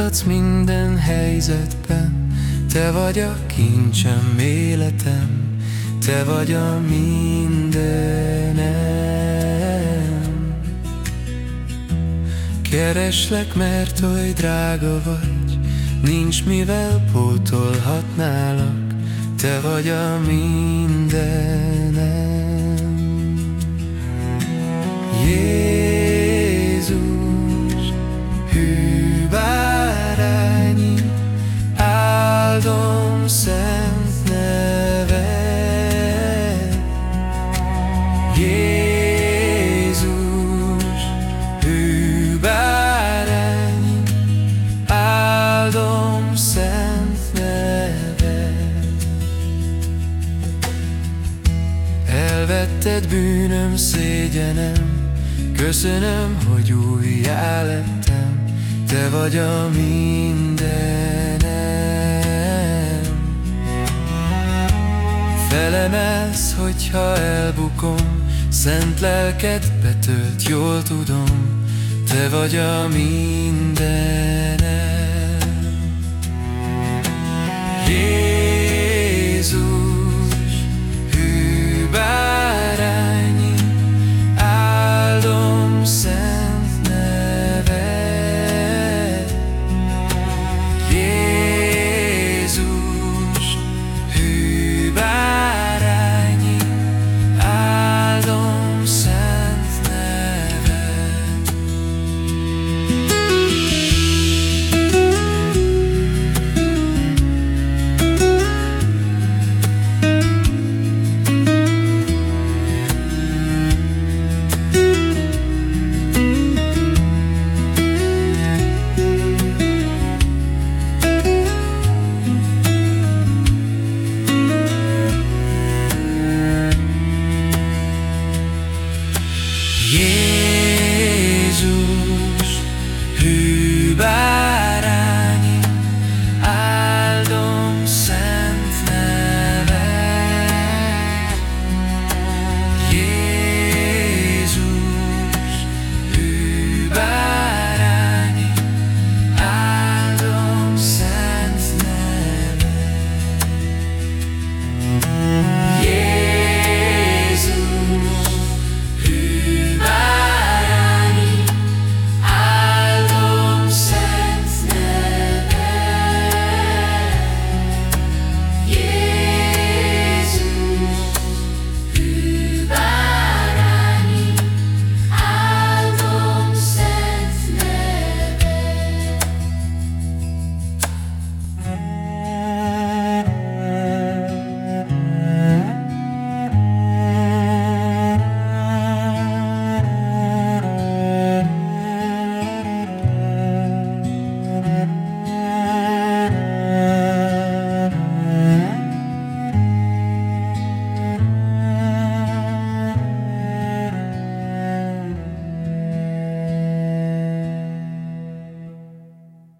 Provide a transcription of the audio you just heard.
Támogatsz minden helyzetben, Te vagy a kincsem életem, Te vagy a mindenem. Kereslek, mert oly drága vagy, Nincs mivel pótolhatnálak, Te vagy a mindenem. Elvetted bűnöm, szégyenem Köszönöm, hogy újjá lettem Te vagy a mindenem. Felemelsz, hogyha elbukom Szent lelked betölt, jól tudom Te vagy a minden Yeah.